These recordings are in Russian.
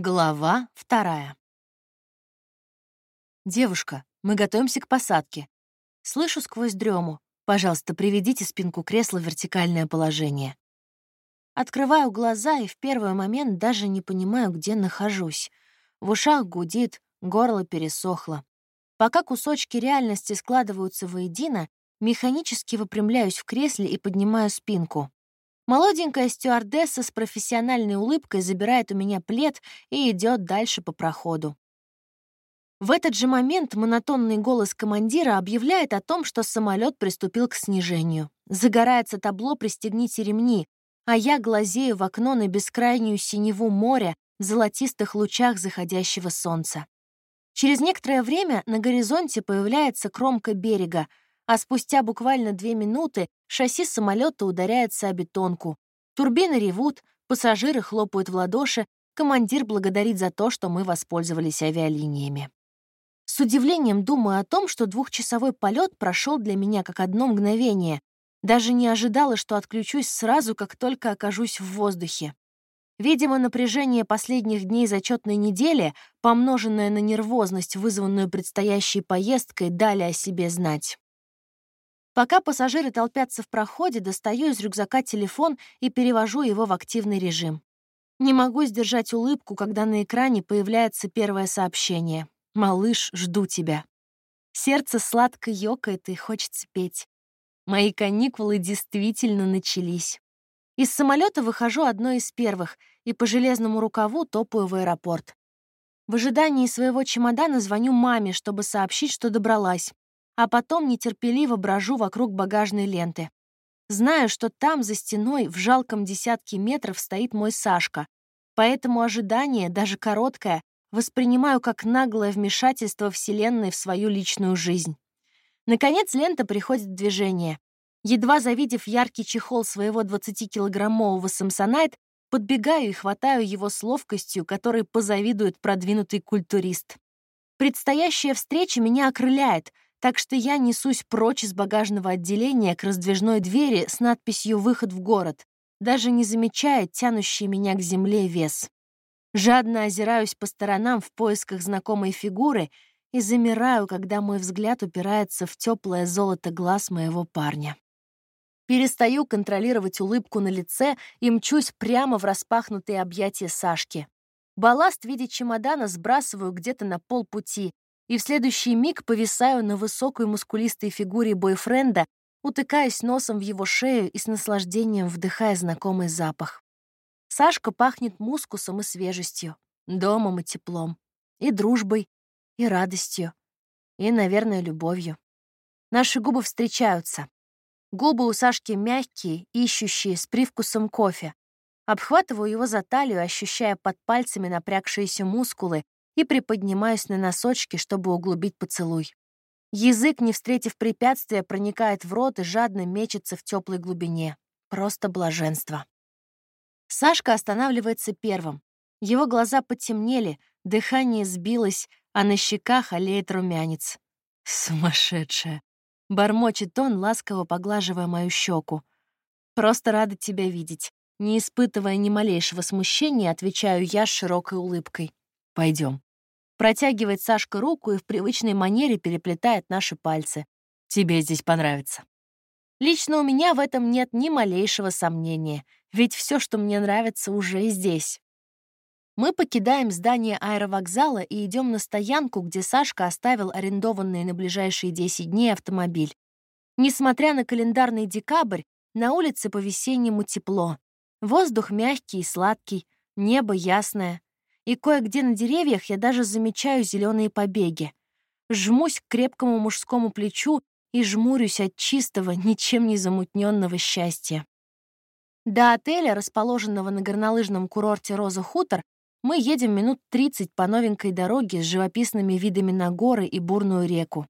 Глава вторая. «Девушка, мы готовимся к посадке. Слышу сквозь дрему. Пожалуйста, приведите спинку кресла в вертикальное положение. Открываю глаза и в первый момент даже не понимаю, где нахожусь. В ушах гудит, горло пересохло. Пока кусочки реальности складываются воедино, механически выпрямляюсь в кресле и поднимаю спинку. Молоденькая стюардесса с профессиональной улыбкой забирает у меня плед и идет дальше по проходу. В этот же момент монотонный голос командира объявляет о том, что самолет приступил к снижению. Загорается табло «Пристегните ремни», а я глазею в окно на бескрайнюю синеву моря в золотистых лучах заходящего солнца. Через некоторое время на горизонте появляется кромка берега, а спустя буквально две минуты шасси самолета ударяется о бетонку. Турбины ревут, пассажиры хлопают в ладоши, командир благодарит за то, что мы воспользовались авиалиниями. С удивлением думаю о том, что двухчасовой полет прошел для меня как одно мгновение. Даже не ожидала, что отключусь сразу, как только окажусь в воздухе. Видимо, напряжение последних дней зачетной недели, помноженное на нервозность, вызванную предстоящей поездкой, дали о себе знать. Пока пассажиры толпятся в проходе, достаю из рюкзака телефон и перевожу его в активный режим. Не могу сдержать улыбку, когда на экране появляется первое сообщение. «Малыш, жду тебя». Сердце сладко ёкает и хочется петь. Мои каникулы действительно начались. Из самолета выхожу одной из первых и по железному рукаву топаю в аэропорт. В ожидании своего чемодана звоню маме, чтобы сообщить, что добралась а потом нетерпеливо брожу вокруг багажной ленты. Знаю, что там, за стеной, в жалком десятке метров стоит мой Сашка, поэтому ожидание, даже короткое, воспринимаю как наглое вмешательство Вселенной в свою личную жизнь. Наконец лента приходит в движение. Едва завидев яркий чехол своего 20-килограммового самсонайт, подбегаю и хватаю его с ловкостью, которой позавидует продвинутый культурист. Предстоящая встреча меня окрыляет — так что я несусь прочь из багажного отделения к раздвижной двери с надписью «Выход в город», даже не замечая тянущий меня к земле вес. Жадно озираюсь по сторонам в поисках знакомой фигуры и замираю, когда мой взгляд упирается в теплое золото глаз моего парня. Перестаю контролировать улыбку на лице и мчусь прямо в распахнутые объятия Сашки. Балласт в виде чемодана сбрасываю где-то на полпути, и в следующий миг повисаю на высокой мускулистой фигуре бойфренда, утыкаясь носом в его шею и с наслаждением вдыхая знакомый запах. Сашка пахнет мускусом и свежестью, домом и теплом, и дружбой, и радостью, и, наверное, любовью. Наши губы встречаются. Губы у Сашки мягкие, ищущие, с привкусом кофе. Обхватываю его за талию, ощущая под пальцами напрягшиеся мускулы, и приподнимаюсь на носочки, чтобы углубить поцелуй. Язык, не встретив препятствия, проникает в рот и жадно мечется в теплой глубине. Просто блаженство. Сашка останавливается первым. Его глаза потемнели, дыхание сбилось, а на щеках олеет румянец. «Сумасшедшая!» — бормочет он, ласково поглаживая мою щеку. «Просто рада тебя видеть». Не испытывая ни малейшего смущения, отвечаю я с широкой улыбкой. Пойдем. Протягивает Сашка руку и в привычной манере переплетает наши пальцы. Тебе здесь понравится. Лично у меня в этом нет ни малейшего сомнения, ведь все, что мне нравится, уже здесь. Мы покидаем здание аэровокзала и идем на стоянку, где Сашка оставил арендованный на ближайшие 10 дней автомобиль. Несмотря на календарный декабрь, на улице по-весеннему тепло. Воздух мягкий и сладкий, небо ясное и кое-где на деревьях я даже замечаю зеленые побеги. Жмусь к крепкому мужскому плечу и жмурюсь от чистого, ничем не замутненного счастья. До отеля, расположенного на горнолыжном курорте Роза Хутор, мы едем минут 30 по новенькой дороге с живописными видами на горы и бурную реку.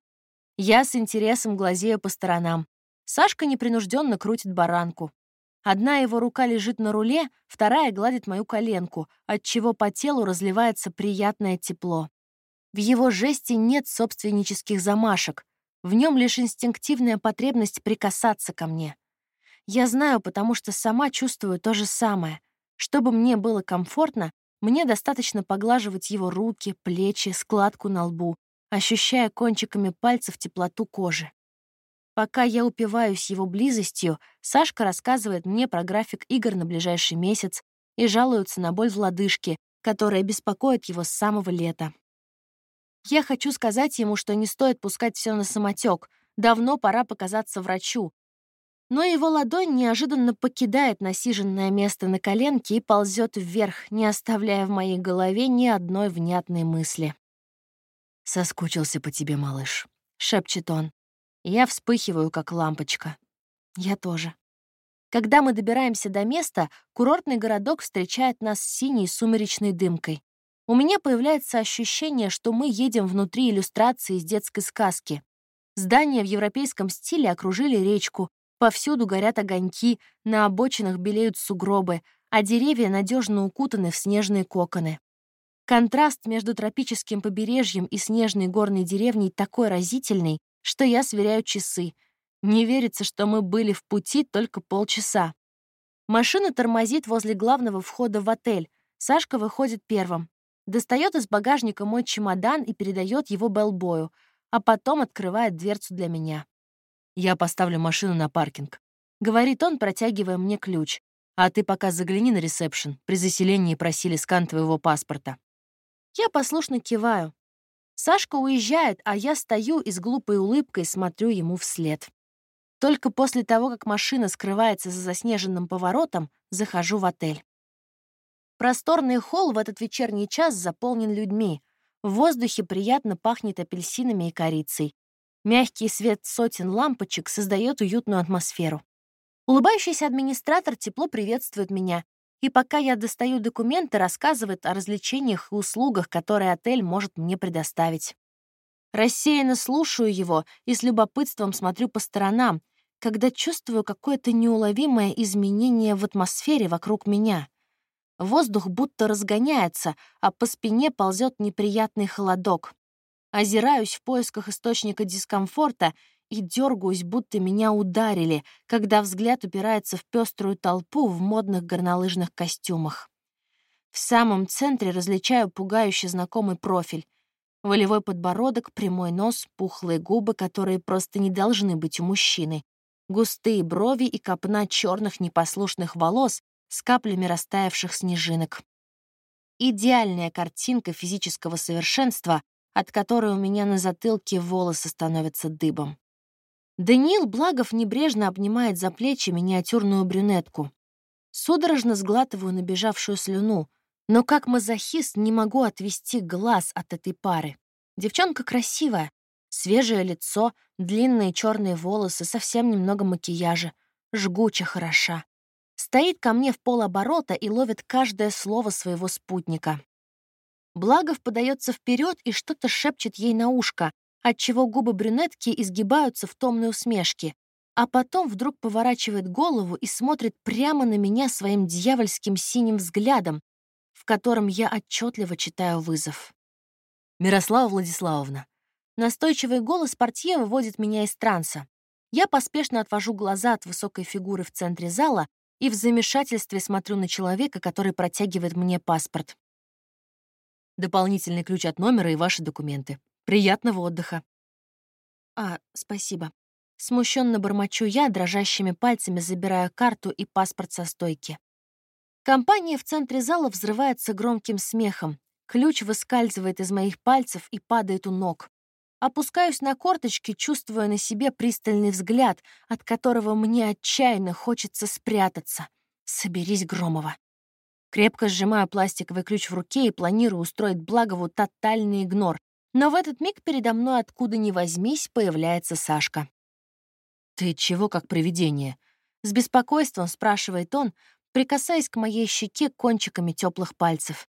Я с интересом глазею по сторонам. Сашка непринужденно крутит баранку. Одна его рука лежит на руле, вторая гладит мою коленку, отчего по телу разливается приятное тепло. В его жесте нет собственнических замашек, в нем лишь инстинктивная потребность прикасаться ко мне. Я знаю, потому что сама чувствую то же самое. Чтобы мне было комфортно, Мне достаточно поглаживать его руки, плечи, складку на лбу, ощущая кончиками пальцев теплоту кожи. Пока я упиваюсь его близостью, Сашка рассказывает мне про график игр на ближайший месяц и жалуется на боль в лодыжке, которая беспокоит его с самого лета. Я хочу сказать ему, что не стоит пускать все на самотек, давно пора показаться врачу, но его ладонь неожиданно покидает насиженное место на коленке и ползет вверх, не оставляя в моей голове ни одной внятной мысли. «Соскучился по тебе, малыш», — шепчет он. Я вспыхиваю, как лампочка. Я тоже. Когда мы добираемся до места, курортный городок встречает нас синей сумеречной дымкой. У меня появляется ощущение, что мы едем внутри иллюстрации из детской сказки. Здания в европейском стиле окружили речку, Повсюду горят огоньки, на обочинах белеют сугробы, а деревья надежно укутаны в снежные коконы. Контраст между тропическим побережьем и снежной горной деревней такой разительный, что я сверяю часы. Не верится, что мы были в пути только полчаса. Машина тормозит возле главного входа в отель. Сашка выходит первым. Достает из багажника мой чемодан и передает его Белбою, а потом открывает дверцу для меня. Я поставлю машину на паркинг. Говорит он, протягивая мне ключ. А ты пока загляни на ресепшн. При заселении просили скан твоего паспорта. Я послушно киваю. Сашка уезжает, а я стою и с глупой улыбкой смотрю ему вслед. Только после того, как машина скрывается за заснеженным поворотом, захожу в отель. Просторный холл в этот вечерний час заполнен людьми. В воздухе приятно пахнет апельсинами и корицей. Мягкий свет сотен лампочек создает уютную атмосферу. Улыбающийся администратор тепло приветствует меня, и пока я достаю документы, рассказывает о развлечениях и услугах, которые отель может мне предоставить. Рассеянно слушаю его и с любопытством смотрю по сторонам, когда чувствую какое-то неуловимое изменение в атмосфере вокруг меня. Воздух будто разгоняется, а по спине ползет неприятный холодок. Озираюсь в поисках источника дискомфорта и дергаюсь, будто меня ударили, когда взгляд упирается в пеструю толпу в модных горнолыжных костюмах. В самом центре различаю пугающе знакомый профиль. Волевой подбородок, прямой нос, пухлые губы, которые просто не должны быть у мужчины, густые брови и копна черных непослушных волос с каплями растаявших снежинок. Идеальная картинка физического совершенства, от которой у меня на затылке волосы становятся дыбом. Даниил Благов небрежно обнимает за плечи миниатюрную брюнетку. Судорожно сглатываю набежавшую слюну, но как мазохист не могу отвести глаз от этой пары. Девчонка красивая, свежее лицо, длинные черные волосы, совсем немного макияжа, жгуче хороша. Стоит ко мне в полоборота и ловит каждое слово своего спутника. Благов подается вперед и что-то шепчет ей на ушко, отчего губы брюнетки изгибаются в томной усмешке, а потом вдруг поворачивает голову и смотрит прямо на меня своим дьявольским синим взглядом, в котором я отчетливо читаю вызов. «Мирослава Владиславовна». Настойчивый голос портье выводит меня из транса. Я поспешно отвожу глаза от высокой фигуры в центре зала и в замешательстве смотрю на человека, который протягивает мне паспорт дополнительный ключ от номера и ваши документы. Приятного отдыха. А, спасибо. Смущенно бормочу я, дрожащими пальцами забирая карту и паспорт со стойки. Компания в центре зала взрывается громким смехом. Ключ выскальзывает из моих пальцев и падает у ног. Опускаюсь на корточки, чувствуя на себе пристальный взгляд, от которого мне отчаянно хочется спрятаться. Соберись, Громова. Крепко сжимаю пластиковый ключ в руке и планирую устроить Благову тотальный игнор. Но в этот миг передо мной откуда ни возьмись появляется Сашка. «Ты чего как привидение?» С беспокойством спрашивает он, прикасаясь к моей щеке кончиками теплых пальцев.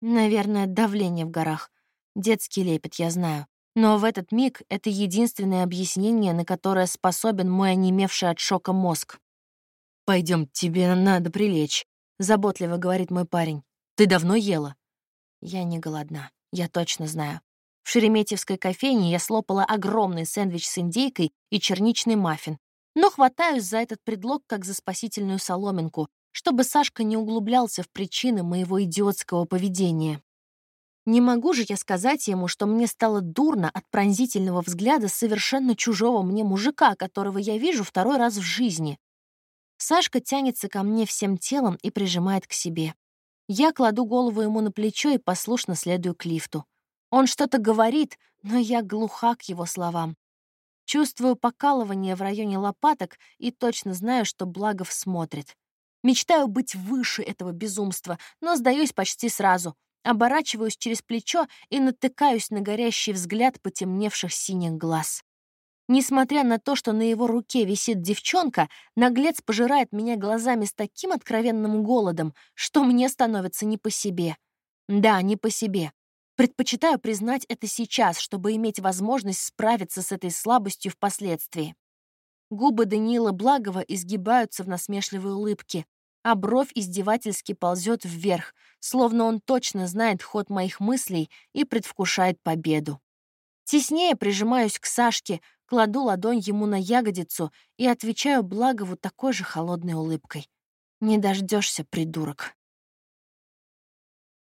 Наверное, давление в горах. Детский лепет, я знаю. Но в этот миг это единственное объяснение, на которое способен мой онемевший от шока мозг. Пойдем, тебе надо прилечь. — заботливо говорит мой парень. «Ты давно ела?» Я не голодна, я точно знаю. В шереметьевской кофейне я слопала огромный сэндвич с индейкой и черничный маффин, но хватаюсь за этот предлог как за спасительную соломинку, чтобы Сашка не углублялся в причины моего идиотского поведения. Не могу же я сказать ему, что мне стало дурно от пронзительного взгляда совершенно чужого мне мужика, которого я вижу второй раз в жизни. Сашка тянется ко мне всем телом и прижимает к себе. Я кладу голову ему на плечо и послушно следую к лифту. Он что-то говорит, но я глуха к его словам. Чувствую покалывание в районе лопаток и точно знаю, что Благов смотрит. Мечтаю быть выше этого безумства, но сдаюсь почти сразу — Оборачиваюсь через плечо и натыкаюсь на горящий взгляд потемневших синих глаз. Несмотря на то, что на его руке висит девчонка, наглец пожирает меня глазами с таким откровенным голодом, что мне становится не по себе. Да, не по себе. Предпочитаю признать это сейчас, чтобы иметь возможность справиться с этой слабостью впоследствии. Губы Даниила Благова изгибаются в насмешливой улыбке, а бровь издевательски ползет вверх, словно он точно знает ход моих мыслей и предвкушает победу. Теснее прижимаюсь к Сашке, кладу ладонь ему на ягодицу и отвечаю Благову такой же холодной улыбкой. «Не дождешься, придурок».